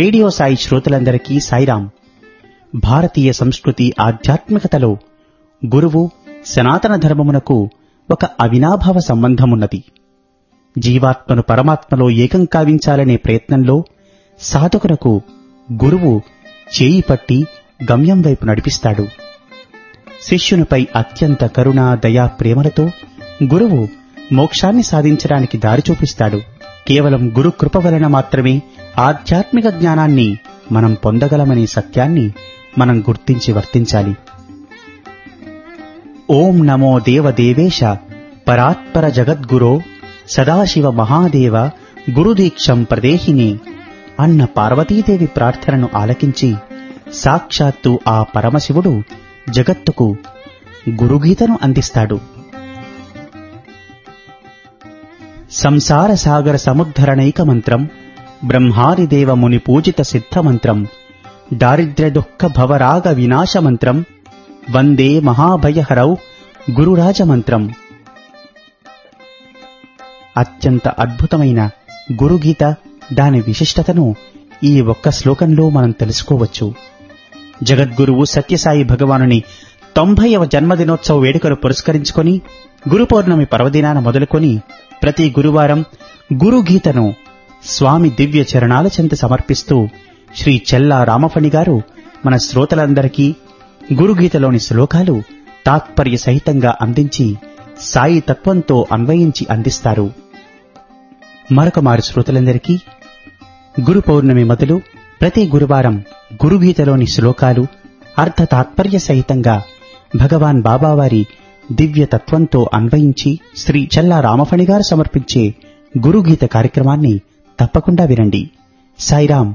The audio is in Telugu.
రేడియో సాయి శ్రోతలందరికీ సాయిరాం భారతీయ సంస్కృతి ఆధ్యాత్మికతలో గురువు సనాతన ధర్మమునకు ఒక అవినాభావ సంబంధమున్నది. జీవాత్మను పరమాత్మలో ఏకం కావించాలనే ప్రయత్నంలో సాధకునకు గురువు చేయి పట్టి గమ్యం వైపు నడిపిస్తాడు. శిష్యునిపై అత్యంత కరుణ దయా ప్రేమలతో గురువు మోక్షాన్ని సాధించడానికి దారి చూపిస్తాడు. కేవలం గురు కృప వలన మాత్రమే ఆధ్యాత్మిక జ్ఞానాన్ని మనం పొందగలమనే సత్యాన్ని మనం గుర్తించి వర్తించాలి. ఓం నమో దేవదేవేశ పరాత్పర జగద్గురో సదాశివ మహాదేవ గురుదీక్షం ప్రదేహిని అన్న పార్వతీదేవి ప్రార్థనను ఆలకించి సాక్షాత్తు ఆ పరమశివుడు జగత్తుకు గురుగీతను అందిస్తాడు. సంసార సాగర సముద్ధరణైక మంత్రం బ్రహ్మారిదేవముని పూజిత సిద్ధ మంత్రం దారిద్ర్య దుఃఖ భవరాగ వినాశ మంత్రం వందే మహాభయహరౌ గురురాజమంత్రం. అత్యంత అద్భుతమైన గురుగీత దాని విశిష్టతను ఈ ఒక్క శ్లోకంలో మనం తెలుసుకోవచ్చు. జగద్గురువు సత్యసాయి భగవానుని తొంభైవ జన్మదినోత్సవ వేడుకను పురస్కరించుకొని గురు పౌర్ణమి పర్వదినాన మొదలుకొని ప్రతి గురువారం గురుగీతను స్వామి దివ్య చరణాల చెంత సమర్పిస్తూ శ్రీ చెల్లా రామఫణి గారు మన శ్రోతలందరికీ గురుగీతలోని శ్లోకాలు తాత్పర్య సహితంగా అందించి సాయి తత్వంతో అన్వయించి అందిస్తారు. మరొక మారు శ్రోతలందరికీ గురు పౌర్ణమి మొదలు ప్రతి గురువారం గురుగీతలోని శ్లోకాలు అర్థ తాత్పర్య సహితంగా భగవాన్ బాబావారి దివ్య తత్వంతో అన్వయించి శ్రీ చల్లా రామఫణి గారు సమర్పించే గురుగీత కార్యక్రమాన్ని తప్పకుండా వినండి. సాయిరామ్.